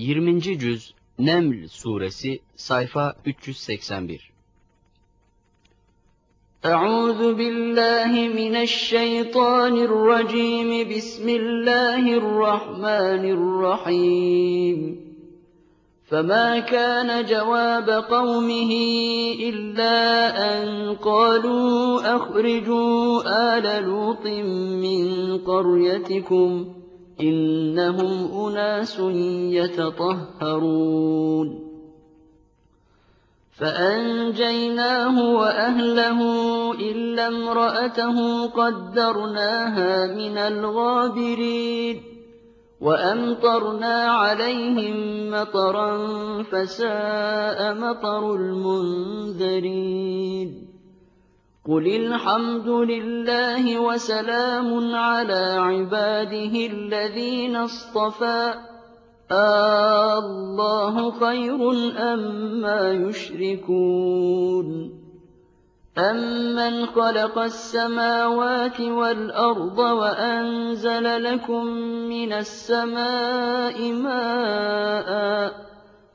20. Cüz Neml Suresi Sayfa 381 أعوذ بالله من الشيطان الرجيم بسم الله الرحمن الرحيم فما كان جواب قومه إلا أن قالوا أخرجوا آل لوط من قريتكم إنهم أناس يتطهرون. فأنجيناه وأهله إلا امرأته قدرناها من الغابرين وأمطرنا عليهم مطرا فساء مطر المنذرين. قل الحمد لله وسلام على عباده الذين اصطفى الله خير أما أم يشركون أَمَّنْ خَلَقَ السَّمَاوَاتِ وَالْأَرْضَ وَأَنزَلَ لَكُم مِّنَ السَّمَاءِ مَاءً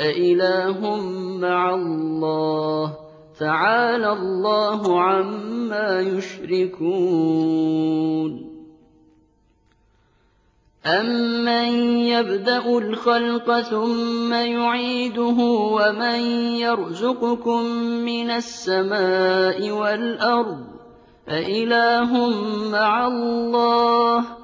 أَإِلَٰهٌ مَّعَ اللَّهِ ۚ تَعَالَى اللَّهُ عَمَّا يُشْرِكُونَ أَمَّن يَبْدَأُ الْخَلْقَ ثُمَّ يُعِيدُهُ وَمَن يَرْزُقُكُم مِّنَ السَّمَاءِ وَالْأَرْضِ أَإِلَٰهٌ مَّعَ اللَّهِ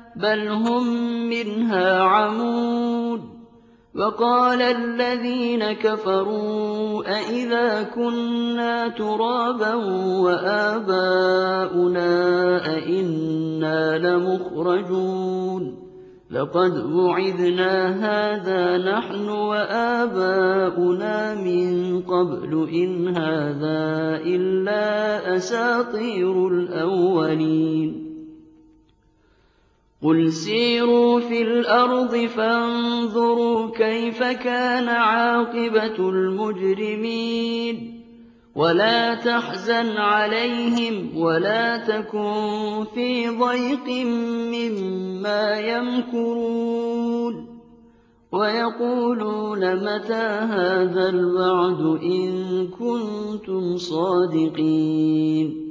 بَلْ هُم مِّنْهَا عَمُونَ وَقَالَ الَّذِينَ كَفَرُوا أَإِذَا كُنَّا تُرَابًا وَآبَاؤُنَا أَإِنَّا لَمُخْرَجُونَ لَقَدْ وُعِدْنَا هَٰذَا نَحْنُ وَآبَاؤُنَا مِن قَبْلُ إِنْ هَٰذَا إِلَّا أَسَاطِيرُ الْأَوَّلِينَ قُلْ سِيرُوا فِي الْأَرْضِ فَانظُرُوا كَيْفَ كَانَ عَاقِبَةُ الْمُجْرِمِينَ وَلَا تَحْزَنْ عَلَيْهِمْ وَلَا تَكُن فِي ضَيْقٍ مِّمَّا يَمْكُرُونَ وَيَقُولُونَ مَتَىٰ هَٰذَا الْوَعْدُ إِن كُنتُمْ صَادِقِينَ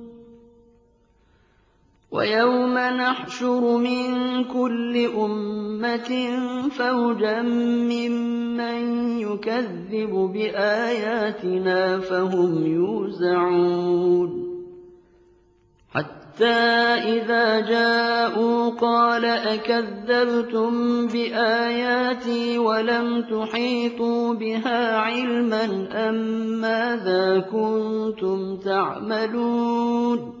وَيَوْمَ نَحْشُرُ مِن كُلِّ أُمَّةٍ فَوْجًا مِّمَّن يُكَذِّبُ بِآيَاتِنَا فَهُمْ يُوزَعُونَ. حَتَّىٰ إِذَا جَاءُوا قَالَ أَكَذَّبْتُم بِآيَاتِي وَلَمْ تُحِيطُوا بِهَا عِلْمًا أَم مَّاذَا كُنتُمْ تَعْمَلُونَ؟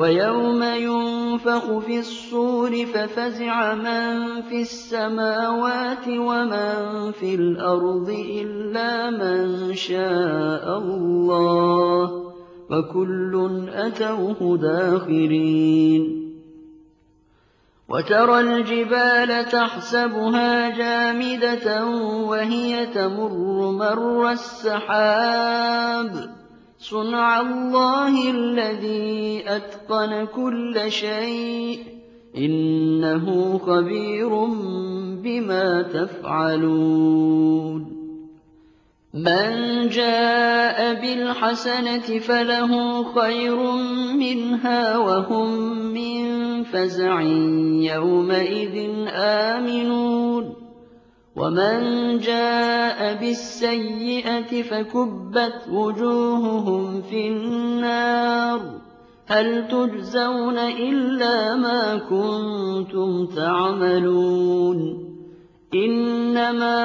وَيَوْمَ يُنفَخُ فِي الصُّورِ فَفَزِعَ مَن فِي السَّمَاوَاتِ وَمَن فِي الْأَرْضِ إِلَّا مَن شَاءَ اللَّهُ ۖ وَكُلٌّ أَتَوْهُ دَاخِرِينَ. وَتَرَى الْجِبَالَ تَحْسَبُهَا جَامِدَةً وَهِيَ تَمُرُّ مَرَّ السَّحَابِ. صُنْعَ اللَّهِ الَّذِي أَتْقَنَ كُلَّ شَيْءٍ ۚ. إِنَّهُ خَبِيرٌ بِمَا تَفْعَلُونَ. مَن جَاءَ بِالْحَسَنَةِ فَلَهُ خَيْرٌ مِّنْهَا وَهُم مِّن فَزَعٍ يَوْمَئِذٍ آمِنُونَ. وَمَن جَاءَ بِالسَّيِّئَةِ فَكُبَّتْ وُجُوهُهُمْ فِي النَّارِ هَلْ تُجْزَوْنَ إِلَّا مَا كُنتُمْ تَعْمَلُونَ إِنَّمَا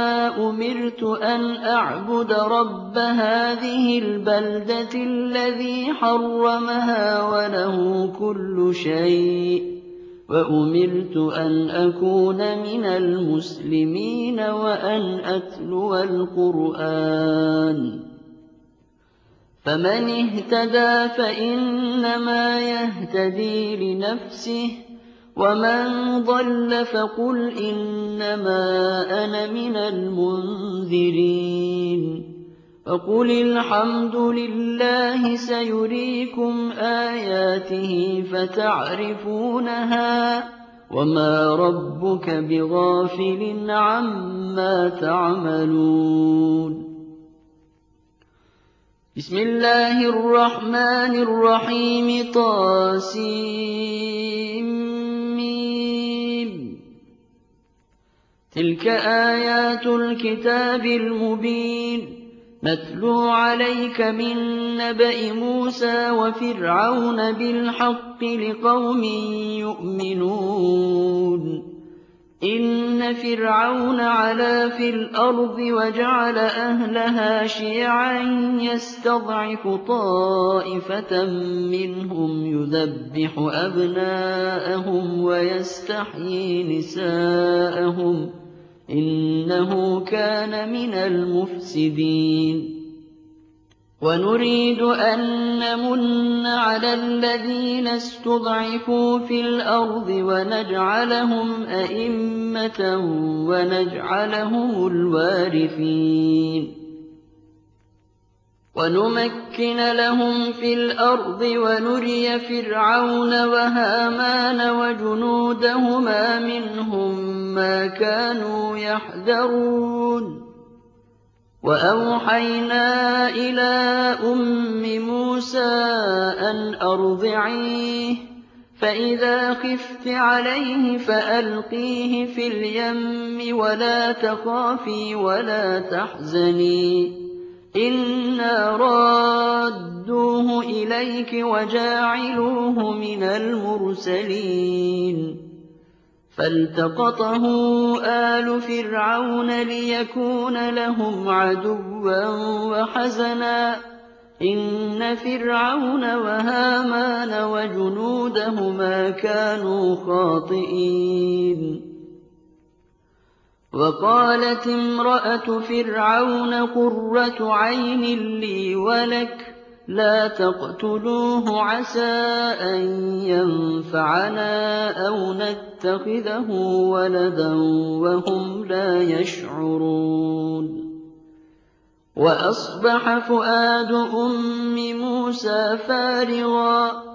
أُمِرْتُ أَنْ أَعْبُدَ رَبَّ هَٰذِهِ الْبَلْدَةِ الَّذِي حَرَّمَهَا وَلَهُ كُلُّ شَيْءٍ وَأُمِرْتُ أَنْ أَكُونَ مِنَ الْمُسْلِمِينَ وَأَنْ أَتْلُوَ الْقُرْآنَ. فَمَنِ اهْتَدَىٰ فَإِنَّمَا يَهْتَدِي لِنَفْسِهِ ۖ وَمَن ضَلَّ فَقُلْ إِنَّمَا أَنَا مِنَ الْمُنذِرِينَ. فَقُلِ الْحَمْدُ لِلَّهِ سَيُرِيكُمْ آيَاتِهِ فَتَعْرِفُونَهَا ۚ وَمَا رَبُّكَ بِغَافِلٍ عَمَّا تَعْمَلُونَ بسم الله الرحمن الرحيم طاسيم تلك آيات الكتاب المبين نَتْلُو عَلَيْكَ مِن نَّبَإِ مُوسَىٰ وَفِرْعَوْنَ بِالْحَقِّ لِقَوْمٍ يُؤْمِنُونَ إِنَّ فِرْعَوْنَ عَلَا فِي الْأَرْضِ وَجَعَلَ أَهْلَهَا شِيَعًا يَسْتَضْعِفُ طَائِفَةً مِّنْهُمْ يُذَبِّحُ أَبْنَاءَهُمْ وَيَسْتَحْيِي نِسَاءَهُمْ ۚ إِنَّهُ كَانَ مِنَ الْمُفْسِدِينَ. وَنُرِيدُ أَن نَّمُنَّ عَلَى الَّذِينَ اسْتُضْعِفُوا فِي الْأَرْضِ وَنَجْعَلَهُمْ أَئِمَّةً وَنَجْعَلَهُمُ الْوَارِثِينَ. وَنُمَكِّنَ لَهُمْ فِي الْأَرْضِ وَنُرِيَ فِرْعَوْنَ وَهَامَانَ وَجُنُودَهُمَا مِنْهُم مَّا كَانُوا يَحْذَرُونَ. وَأَوْحَيْنَا إِلَىٰ أُمِّ مُوسَىٰ أَنْ أَرْضِعِيهِ ۖ فَإِذَا خِفْتِ عَلَيْهِ فَأَلْقِيهِ فِي الْيَمِّ وَلَا تَخَافِي وَلَا تَحْزَنِي ۖ. إِنَّا رَادُّوهُ إِلَيْكِ وَجَاعِلُوهُ مِنَ الْمُرْسَلِينَ فَالْتَقَطَهُ آلُ فِرْعَوْنَ لِيَكُونَ لَهُمْ عَدُوًّا وَحَزَنًا ۗ إِنَّ فِرْعَوْنَ وَهَامَانَ وَجُنُودَهُمَا كَانُوا خَاطِئِينَ وَقَالَتِ امْرَأَتُ فِرْعَوْنَ قُرَّةُ عَيْنٍ لِّي وَلَكَ لَا تَقْتُلُوهُ عَسَىٰ أَن يَنفَعَنَا أَوْ نَتَّخِذَهُ وَلَدًا وَهُمْ لَا يَشْعُرُونَ. وَأَصْبَحَ فُؤَادُ أُمِّ مُوسَىٰ فَارِغًا ۖ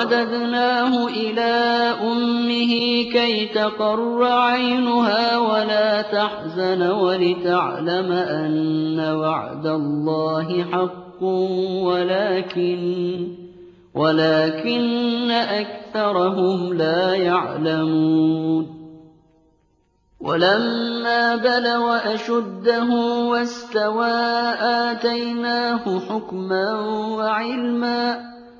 فَرَدَدْنَاهُ إِلَىٰ أُمِّهِ كَيْ تَقَرَّ عَيْنُهَا وَلَا تَحْزَنَ وَلِتَعْلَمَ أَنَّ وَعْدَ اللَّهِ حَقٌّ وَلَٰكِنَّ أَكْثَرَهُمْ لَا يَعْلَمُونَ. وَلَمَّا بَلَغَ أَشُدَّهُ وَاسْتَوَىٰ آتَيْنَاهُ حُكْمًا وَعِلْمًا ۚ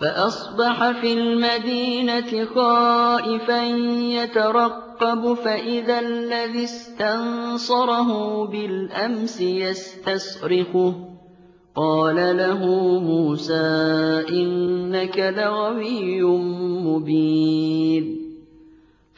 فَأَصْبَحَ فِي الْمَدِينَةِ خَائِفًا يَتَرَقَّبُ فَإِذَا الَّذِي اسْتَنصَرَهُ بِالْأَمْسِ يَسْتَصْرِخُهُ ۚ قَالَ لَهُ مُوسَىٰ إِنَّكَ لَغَوِيٌّ مُّبِينٌ.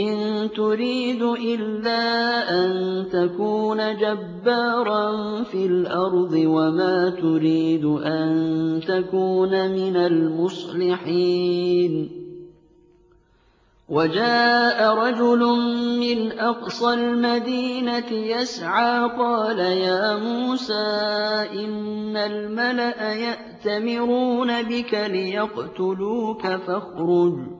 إِن تُرِيدُ إِلَّا أَن تَكُونَ جَبَّارًا فِي الْأَرْضِ وَمَا تُرِيدُ أَن تَكُونَ مِنَ الْمُصْلِحِينَ. وَجَاءَ رَجُلٌ مِّنْ أَقْصَى الْمَدِينَةِ يَسْعَىٰ قَالَ يَا مُوسَىٰ إِنَّ الْمَلَأَ يَأْتَمِرُونَ بِكَ لِيَقْتُلُوكَ فَاخْرُجْ.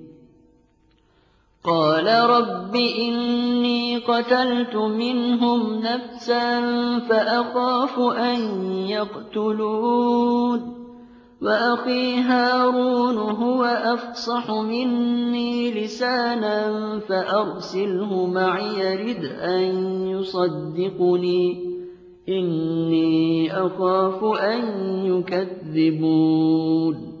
قَالَ رَبِّ إِنِّي قَتَلْتُ مِنْهُمْ نَفْسًا فَأَخَافُ أَن يَقْتُلُونِ وَأَخِي هَارُونُ هُوَ أَفْصَحُ مِنِّي لِسَانًا فَأَرْسِلْهُ مَعِيَ رِدْءًا أَن يُصَدِّقُنِي. إِنِّي أَخَافُ أَن يُكَذِّبُونِ.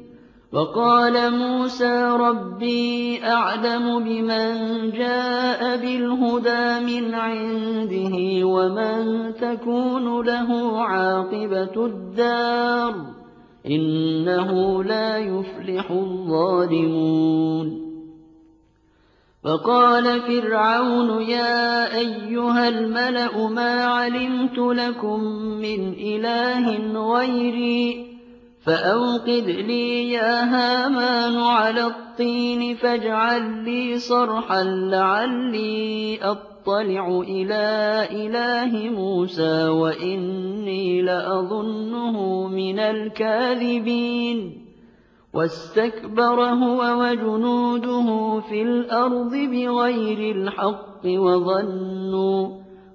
وقال موسى ربي أعلم بمن جاء بالهدى من عنده ومن تكون له عاقبة الدار إنه لا يفلح الظالمون. وقال فرعون يا أيها الملأ ما علمت لكم من إله غيري فأوقد لي يا هامان على الطين فاجعل لي صرحا لعلي أطلع إلى إله موسى وإني لأظنه من الكاذبين. واستكبر هو وجنوده في الأرض بغير الحق وظنوا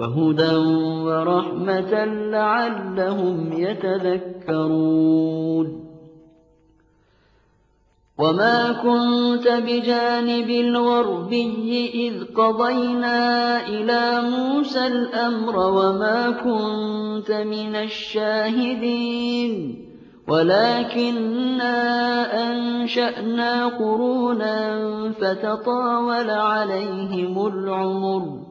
وَهُدًى وَرَحْمَةً لَّعَلَّهُمْ يَتَذَكَّرُونَ. وَمَا كُنتَ بِجَانِبِ الْغَرْبِيِّ إِذْ قَضَيْنَا إِلَىٰ مُوسَى الْأَمْرَ وَمَا كُنتَ مِنَ الشَّاهِدِينَ. وَلَٰكِنَّا أَنشَأْنَا قُرُونًا فَتَطَاوَلَ عَلَيْهِمُ الْعُمُرُ.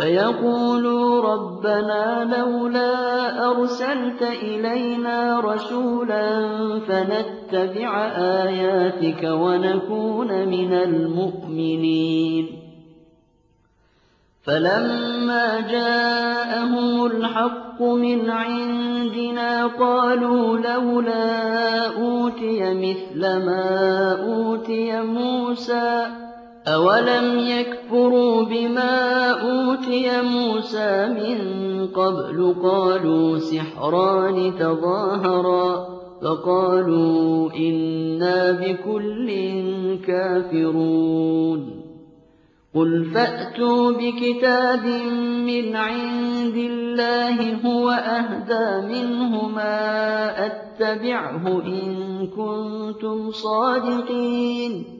فَيَقُولُوا رَبَّنَا لَوْلَا أَرْسَلْتَ إِلَيْنَا رَسُولًا فَنَتَّبِعَ آيَاتِكَ وَنَكُونَ مِنَ الْمُؤْمِنِينَ. فَلَمَّا جَاءَهُمُ الْحَقُّ مِنْ عِندِنَا قَالُوا لَوْلَا أُوتِيَ مِثْلَ مَا أُوتِيَ مُوسَىٰ أَوَلَمْ يَكْفُرُوا بِمَا أُوتِيَ مُوسَىٰ مِن قَبْلُ قَالُوا سِحْرَانِ تَظَاهَرَا فَقَالُوا إِنَّا بِكُلٍّ كَافِرُونَ قُلْ فَأْتُوا بِكِتَابٍ مِّنْ عِندِ اللَّهِ هُوَ أَهْدَىٰ مِنْهُمَا أَتَّبِعْهُ إِن كُنتُمْ صَادِقِينَ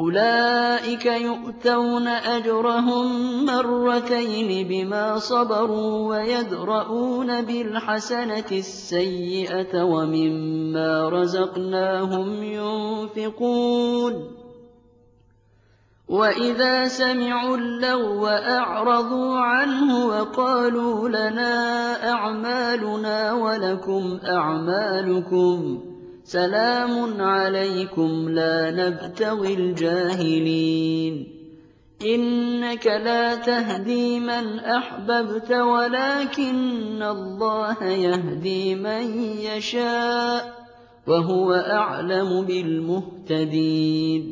أُولَٰئِكَ يُؤْتَوْنَ أَجْرَهُم مَّرَّتَيْنِ بِمَا صَبَرُوا وَيَدْرَءُونَ بِالْحَسَنَةِ السَّيِّئَةَ وَمِمَّا رَزَقْنَاهُمْ يُنفِقُونَ. وَإِذَا سَمِعُوا اللَّغْوَ أَعْرَضُوا عَنْهُ وَقَالُوا لَنَا أَعْمَالُنَا وَلَكُمْ أَعْمَالُكُمْ. سَلَامٌ عَلَيْكُمْ لَا نَبْتَغِي الْجَاهِلِينَ. إِنَّكَ لَا تَهْدِي مَنْ أَحْبَبْتَ وَلَٰكِنَّ اللَّهَ يَهْدِي مَن يَشَاءُ ۚ وَهُوَ أَعْلَمُ بِالْمُهْتَدِينَ.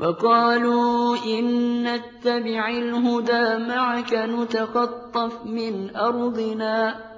وَقَالُوا إِن نَّتَّبِعِ الْهُدَىٰ مَعَكَ نُتَخَطَّفْ مِنْ أَرْضِنَا ۚ.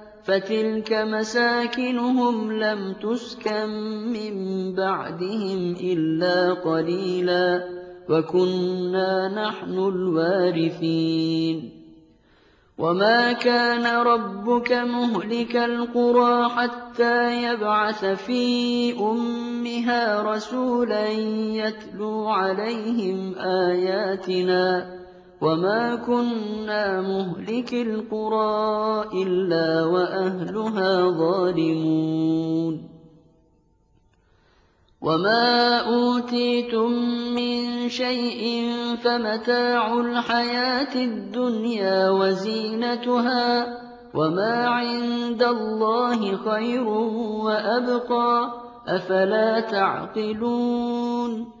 فَتِلْكَ مَسَاكِنُهُمْ لَمْ تُسْكَن مِّن بَعْدِهِمْ إِلَّا قَلِيلًا وَكُنَّا نَحْنُ الْوَارِثِينَ. وَمَا كَانَ رَبُّكَ مُهْلِكَ الْقُرَىٰ حَتَّىٰ يَبْعَثَ فِي أُمِّهَا رَسُولًا يَتْلُو عَلَيْهِمْ آيَاتِنَا ۚ وَمَا كُنَّا مُهْلِكِي الْقُرَىٰ إِلَّا وَأَهْلُهَا ظَالِمُونَ وَمَا أُوتِيتُم مِّن شَيْءٍ فَمَتَاعُ الْحَيَاةِ الدُّنْيَا وَزِينَتُهَا ۚ وَمَا عِندَ اللَّهِ خَيْرٌ وَأَبْقَىٰ ۚ أَفَلَا تَعْقِلُونَ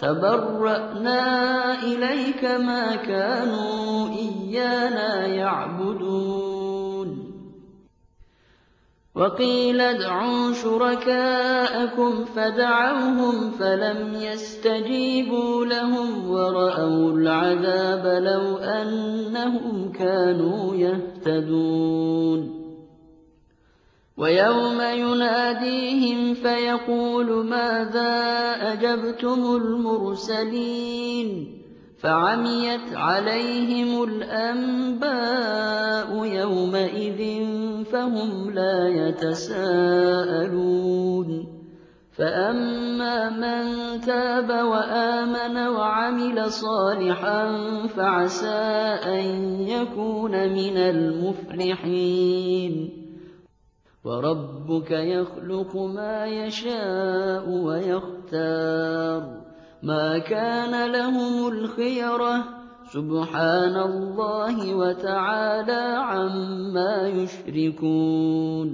تَبَرَّأْنَا إِلَيْكَ مَا كَانُوا إِيَّانَا يَعْبُدُونَ. وَقِيلَ ادْعُوا شُرَكَاءَكُمْ فَدَعَوْهُمْ فَلَمْ يَسْتَجِيبُوا لَهُمْ وَرَأَوُا الْعَذَابَ لَوْ أَنَّهُمْ كَانُوا يَهْتَدُونَ. وَيَوْمَ يُنَادِيهِمْ فَيَقُولُ مَاذَا أَجَبْتُمُ الْمُرْسَلِينَ فَعَمِيَتْ عَلَيْهِمُ الْأَنبَاءُ يَوْمَئِذٍ فَهُمْ لَا يَتَسَاءَلُونَ فَأَمَّا مَن تَابَ وَآمَنَ وَعَمِلَ صَالِحًا فَعَسَىٰ أَن يَكُونَ مِنَ الْمُفْلِحِينَ وَرَبُّكَ يَخْلُقُ مَا يَشَاءُ وَيَخْتَارُ ۗ. مَا كَانَ لَهُمُ الْخِيَرَةُ ۚ سُبْحَانَ اللَّهِ وَتَعَالَىٰ عَمَّا يُشْرِكُونَ.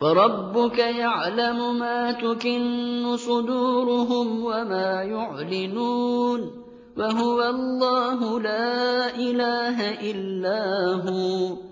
وَرَبُّكَ يَعْلَمُ مَا تُكِنُّ صُدُورُهُمْ وَمَا يُعْلِنُونَ ۚ وَهُوَ اللَّهُ لَا إِلَٰهَ إِلَّا هُوَ ۖ.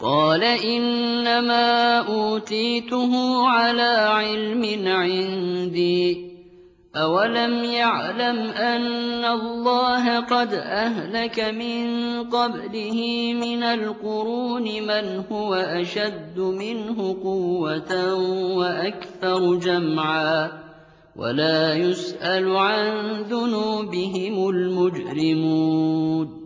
قَالَ إِنَّمَا أُوتِيتُهُ عَلَىٰ عِلْمٍ عِندِي ۚ. أَوَلَمْ يَعْلَمْ أَنَّ اللَّهَ قَدْ أَهْلَكَ مِن قَبْلِهِ مِنَ الْقُرُونِ مَنْ هُوَ أَشَدُّ مِنْهُ قُوَّةً وَأَكْثَرُ جَمْعًا ۚ. وَلَا يُسْأَلُ عَن ذُنُوبِهِمُ الْمُجْرِمُونَ.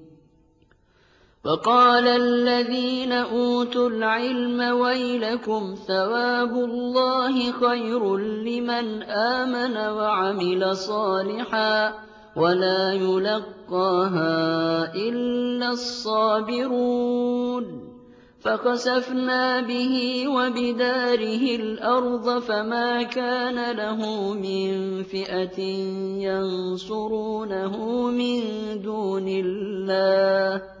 وَقَالَ الَّذِينَ أُوتُوا الْعِلْمَ وَيْلَكُمْ ثَوَابُ اللَّهِ خَيْرٌ لِّمَنْ آمَنَ وَعَمِلَ صَالِحًا وَلَا يُلَقَّاهَا إِلَّا الصَّابِرُونَ. فَخَسَفْنَا بِهِ وَبِدَارِهِ الْأَرْضَ فَمَا كَانَ لَهُ مِن فِئَةٍ يَنصُرُونَهُ مِن دُونِ اللَّهِ.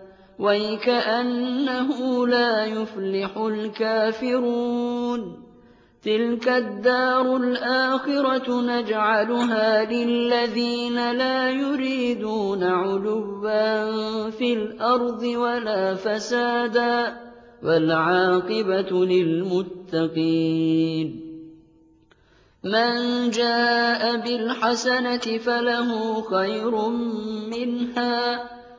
ويكأنه لا يفلح الكافرون تلك الدار الآخرة نجعلها للذين لا يريدون علوا في الأرض ولا فسادا والعاقبة للمتقين مَن جَاءَ بِالْحَسَنَةِ فَلَهُ خَيْرٌ مِّنْهَا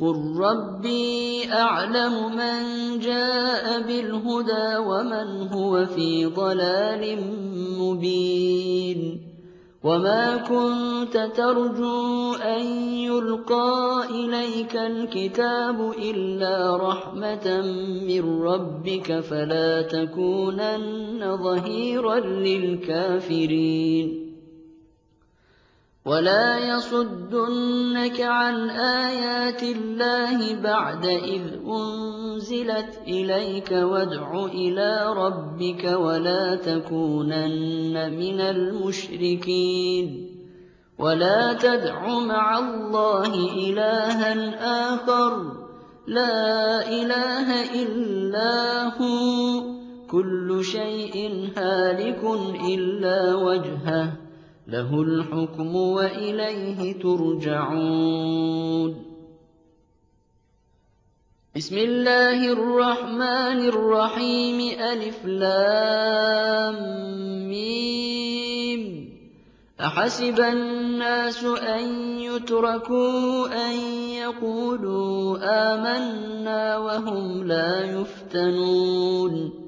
قُل رَّبِّي أَعْلَمُ مَن جَاءَ بِالْهُدَىٰ وَمَنْ هُوَ فِي ضَلَالٍ مُّبِينٍ وَمَا كُنتَ تَرْجُو أَن يُلْقَىٰ إِلَيْكَ الْكِتَابُ إِلَّا رَحْمَةً مِّن رَّبِّكَ فَلَا تَكُونَنَّ ظَهِيرًا لِّلْكَافِرِينَ وَلَا يَصُدُّنَّكَ عَنْ آيَاتِ اللَّهِ بَعْدَ إِذْ أُنزِلَتْ إِلَيْكَ وَادْعُ إِلَىٰ رَبِّكَ وَلَا تَكُونَنَّ مِنَ الْمُشْرِكِينَ وَلَا تَدْعُ مَعَ اللَّهِ إِلَٰهًا آخَرَ ۖ لَا إِلَٰهَ إِلَّا هُوَ ۚ كُلُّ شَيْءٍ هَالِكٌ إِلَّا وَجْهَهُ لَهُ الْحُكْمُ وَإِلَيْهِ تُرْجَعُونَ. بسم الله الرحمن الرحيم ألف لام ميم. أحسب الناس أن يتركوا أن يقولوا آمنا وهم لا يفتنون.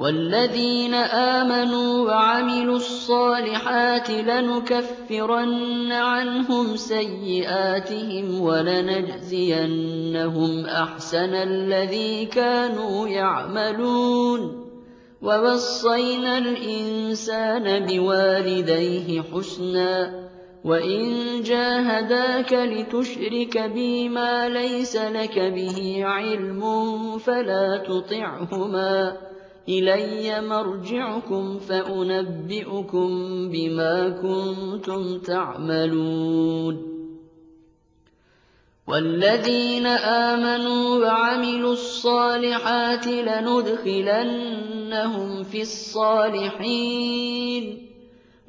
وَالَّذِينَ آمَنُوا وَعَمِلُوا الصَّالِحَاتِ لَنُكَفِّرَنَّ عَنْهُمْ سَيِّئَاتِهِمْ وَلَنَجْزِيَنَّهُمْ أَحْسَنَ الَّذِي كَانُوا يَعْمَلُونَ وَوَصَّيْنَا الْإِنسَانَ بِوَالِدَيْهِ حُسْنًا ۖ وَإِن جَاهَدَاكَ لِتُشْرِكَ بِي مَا لَيْسَ لَكَ بِهِ عِلْمٌ فَلَا تُطِعْهُمَا إِلَيَّ مَرْجِعُكُمْ فَأُنَبِّئُكُم بِمَا كُنتُمْ تَعْمَلُونَ. وَالَّذِينَ آمَنُوا وَعَمِلُوا الصَّالِحَاتِ لَنُدْخِلَنَّهُمْ فِي الصَّالِحِينَ.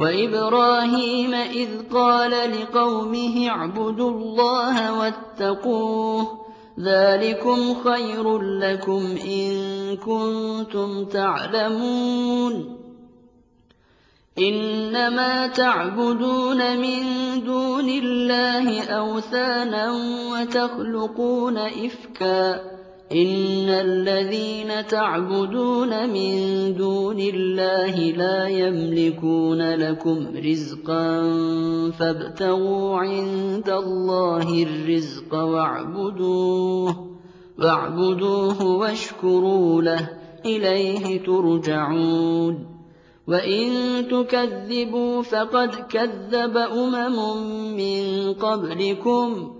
وَإِبْرَاهِيمَ إِذْ قَالَ لِقَوْمِهِ اعْبُدُوا اللَّهَ وَاتَّقُوهُ ذَٰلِكُمْ خَيْرٌ لَّكُمْ إِن كُنتُمْ تَعْلَمُونَ إِنَّمَا تَعْبُدُونَ مِن دُونِ اللَّهِ أَوْثَانًا وَتَخْلُقُونَ إِفْكًا ۚ إِنَّ الَّذِينَ تَعْبُدُونَ مِن دُونِ اللَّهِ لَا يَمْلِكُونَ لَكُمْ رِزْقًا فَابْتَغُوا عِندَ اللَّهِ الرِّزْقَ وَاعْبُدُوهُ وَاشْكُرُوا لَهُ ۖ إِلَيْهِ تُرْجَعُونَ وَإِن تُكَذِّبُوا فَقَدْ كَذَّبَ أُمَمٌ مِّن قَبْلِكُمْ ۖ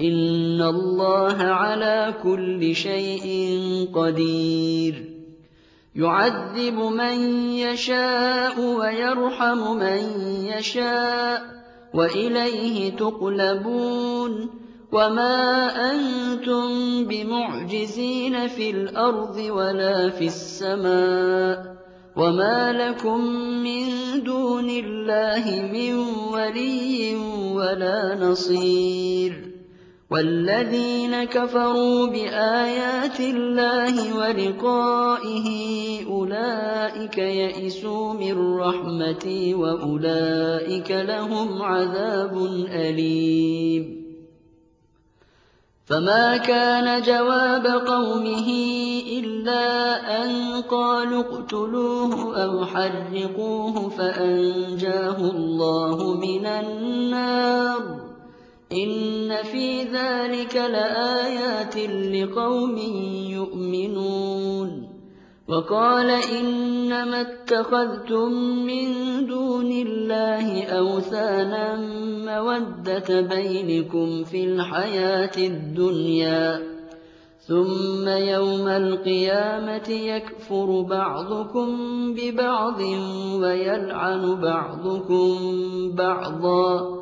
إِنَّ اللَّهَ عَلَىٰ كُلِّ شَيْءٍ قَدِيرٌ يُعَذِّبُ مَن يَشَاءُ وَيَرْحَمُ مَن يَشَاءُ ۖ وَإِلَيْهِ تُقْلَبُونَ وَمَا أَنتُم بِمُعْجِزِينَ فِي الْأَرْضِ وَلَا فِي السَّمَاءِ ۖ وَمَا لَكُم مِّن دُونِ اللَّهِ مِن وَلِيٍّ وَلَا نَصِيرٍ وَالَّذِينَ كَفَرُوا بِآيَاتِ اللَّهِ وَلِقَائِهِ أُولَٰئِكَ يَئِسُوا مِن رَّحْمَتِي وَأُولَٰئِكَ لَهُمْ عَذَابٌ أَلِيمٌ. فَمَا كَانَ جَوَابَ قَوْمِهِ إِلَّا أَن قَالُوا اقْتُلُوهُ أَوْ حَرِّقُوهُ فَأَنجَاهُ اللَّهُ مِنَ النَّارِ ۚ. إِنَّ فِي ذَٰلِكَ لَآيَاتٍ لِّقَوْمٍ يُؤْمِنُونَ وَقَالَ إِنَّمَا اتَّخَذْتُم مِّن دُونِ اللَّهِ أَوْثَانًا مَّوَدَّةَ بَيْنِكُمْ فِي الْحَيَاةِ الدُّنْيَا ۖ ثُمَّ يَوْمَ الْقِيَامَةِ يَكْفُرُ بَعْضُكُم بِبَعْضٍ وَيَلْعَنُ بَعْضُكُم بَعْضًا ۚ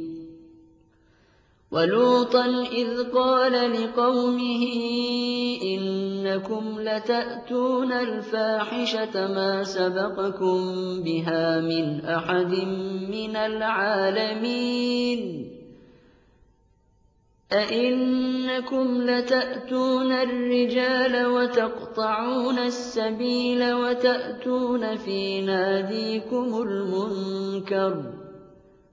وَلُوطًا إِذْ قَالَ لِقَوْمِهِ إِنَّكُمْ لَتَأْتُونَ الْفَاحِشَةَ مَا سَبَقَكُم بِهَا مِنْ أَحَدٍ مِّنَ الْعَالَمِينَ أَئِنَّكُمْ لَتَأْتُونَ الرِّجَالَ وَتَقْطَعُونَ السَّبِيلَ وَتَأْتُونَ فِي نَادِيكُمُ الْمُنكَرَ ۖ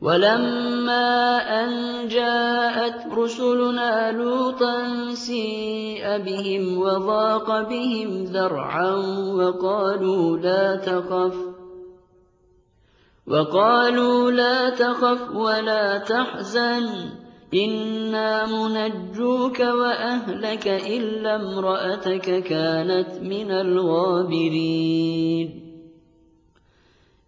وَلَمَّا أَن جَاءَتْ رُسُلُنَا لُوطًا سِيءَ بِهِمْ وَضَاقَ بِهِمْ ذَرْعًا وَقَالُوا لَا تَخَفْ وَقَالُوا لَا تَخَفْ وَلَا تَحْزَنْ إِنَّا مُنَجُّوكَ وَأَهْلَكَ إِلَّا امْرَأَتَكَ كَانَتْ مِنَ الْغَابِرِينَ.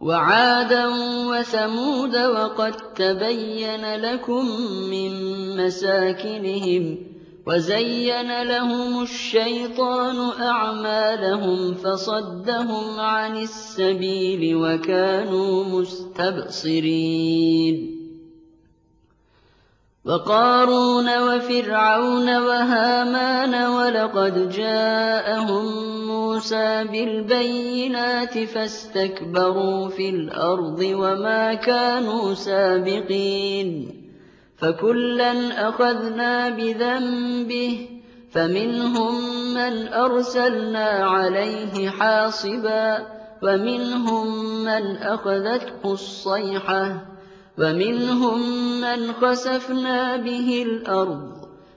وَعَادًا وَثَمُودَ وَقَد تَّبَيَّنَ لَكُم مِّن مَّسَاكِنِهِمْ ۖ وَزَيَّنَ لَهُمُ الشَّيْطَانُ أَعْمَالَهُمْ فَصَدَّهُمْ عَنِ السَّبِيلِ وَكَانُوا مُسْتَبْصِرِينَ. وَقَارُونَ وَفِرْعَوْنَ وَهَامَانَ وَلَقَدْ جَاءَهُم مُّوسَىٰ بِالْبَيِّنَاتِ فَاسْتَكْبَرُوا فِي الْأَرْضِ وَمَا كَانُوا سَابِقِينَ فَكُلًّا أَخَذْنَا بِذَنبِهِ ۖ فَمِنْهُم مَّنْ أَرْسَلْنَا عَلَيْهِ حَاصِبًا وَمِنْهُم مَّنْ أَخَذَتْهُ الصَّيْحَةُ وَمِنْهُم مَّنْ خَسَفْنَا بِهِ الْأَرْضَ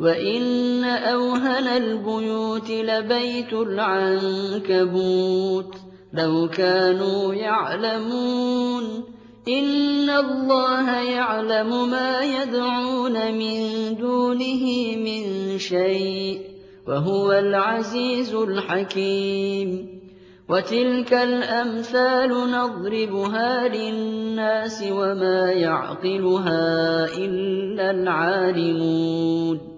وَإِنَّ أَوْهَنَ الْبُيُوتِ لَبَيْتُ الْعَنكَبُوتِ ۖ لَوْ كَانُوا يَعْلَمُونَ إِنَّ اللَّهَ يَعْلَمُ مَا يَدْعُونَ مِن دُونِهِ مِن شَيْءٍ ۚ وَهُوَ الْعَزِيزُ الْحَكِيمُ وَتِلْكَ الْأَمْثَالُ نَضْرِبُهَا لِلنَّاسِ وَمَا يَعْقِلُهَا إِلَّا الْعَالِمُونَ